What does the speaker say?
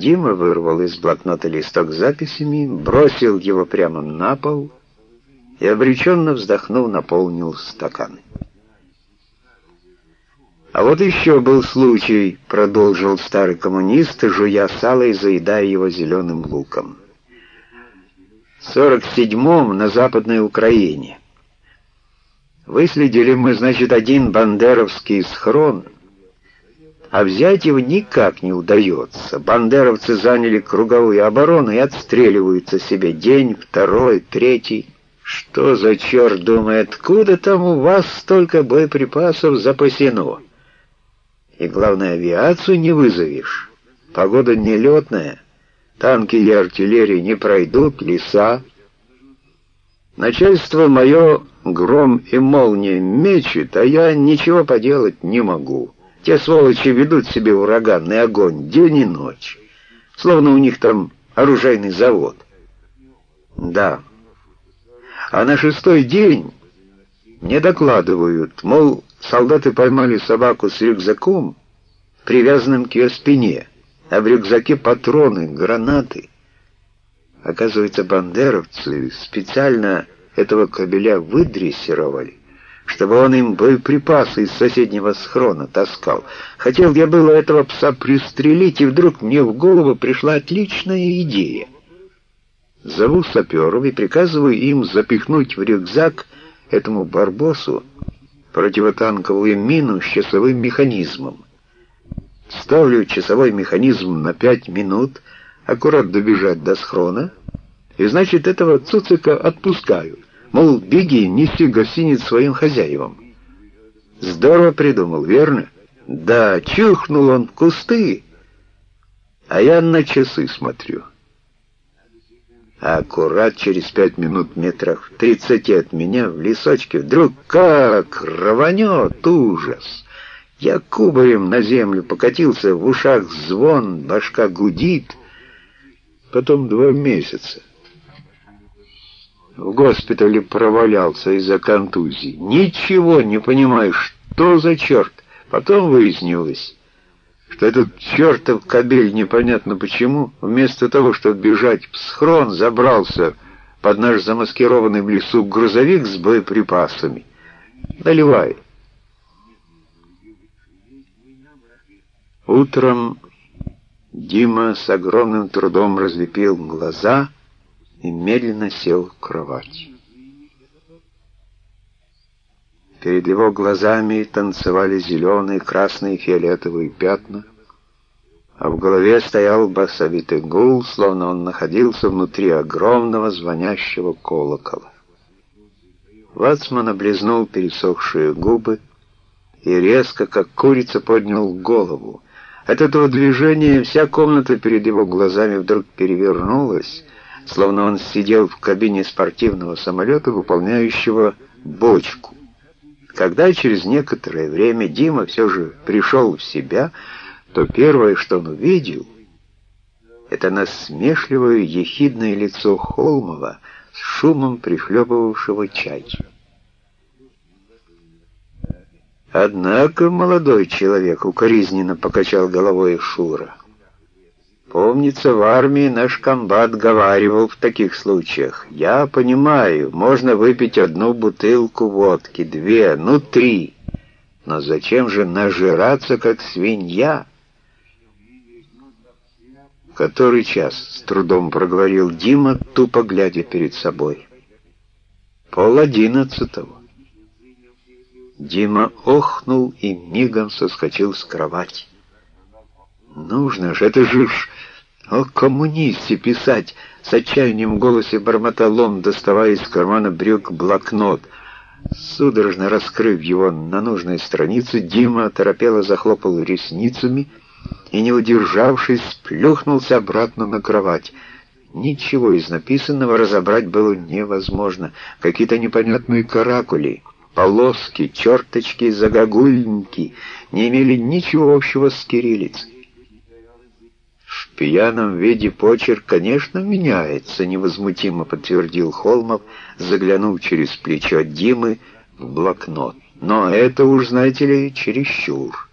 Дима вырвал из блокнота листок с записями, бросил его прямо на пол и, обреченно вздохнув, наполнил стаканы. А вот еще был случай, продолжил старый коммунист, жуя сало и заедая его зеленым луком. В 47-м на Западной Украине. Выследили мы, значит, один бандеровский схрон, а взять его никак не удается. Бандеровцы заняли круговую оборону и отстреливаются себе день, второй, третий. Что за черт, думает, откуда там у вас столько боеприпасов запасено? И главное, авиацию не вызовешь. Погода нелетная, танки и артиллерия не пройдут, леса. Начальство мое гром и молния мечет, а я ничего поделать не могу. Те сволочи ведут себе ураганный огонь день и ночь, словно у них там оружейный завод. Да. А на шестой день мне докладывают, мол, Солдаты поймали собаку с рюкзаком, привязанным к ее спине, а в рюкзаке патроны, гранаты. Оказывается, бандеровцы специально этого кобеля выдрессировали, чтобы он им боеприпасы из соседнего схрона таскал. Хотел я было этого пса пристрелить, и вдруг мне в голову пришла отличная идея. Зову саперов и приказываю им запихнуть в рюкзак этому барбосу противотанковую мину с часовым механизмом. Ставлю часовой механизм на пять минут, аккурат добежать до схрона, и значит этого цуцика отпускаю. Мол, беги, неси гостиниц своим хозяевам. Здорово придумал, верно? Да, чухнул он в кусты, а я на часы смотрю а аккурат через пять минут метрах в тридцати от меня в лесочке вдруг как рванет ужас. Я кубарем на землю покатился, в ушах звон, башка гудит. Потом два месяца. В госпитале провалялся из-за контузии. Ничего не понимаю, что за черт. Потом выяснилось, что этот чертов кобель непонятно почему, вместо того, чтобы бежать в схрон, забрался под наш замаскированный в лесу грузовик с боеприпасами. Наливай. Утром Дима с огромным трудом разлепил глаза и медленно сел в кровать. Перед его глазами танцевали зеленые, красные, фиолетовые пятна, а в голове стоял басовитый гул, словно он находился внутри огромного звонящего колокола. Вацман облизнул пересохшие губы и резко, как курица, поднял голову. От этого движения вся комната перед его глазами вдруг перевернулась, словно он сидел в кабине спортивного самолета, выполняющего бочку. Когда через некоторое время Дима все же пришел в себя, то первое, что он увидел, это насмешливое ехидное лицо Холмова с шумом прихлебывавшего чай. Однако молодой человек укоризненно покачал головой Шура. Помнится, в армии наш комбат говаривал в таких случаях. Я понимаю, можно выпить одну бутылку водки, две, ну три. Но зачем же нажираться, как свинья? Который час, с трудом проговорил Дима, тупо глядя перед собой. Пол одиннадцатого. Дима охнул и мигом соскочил с кровати. Нужно же, это же ж о коммунисте писать, с отчаянием в голосе бормотал он, доставая из кармана брюк блокнот. Судорожно раскрыв его на нужной странице, Дима торопело захлопал ресницами и, не удержавшись, плюхнулся обратно на кровать. Ничего из написанного разобрать было невозможно. Какие-то непонятные каракули, полоски, черточки, загогульники не имели ничего общего с кириллицей пьяном виде почерк, конечно, меняется, невозмутимо подтвердил Холмов, заглянув через плечо Димы в блокнот. Но это уж, знаете ли, чересчур.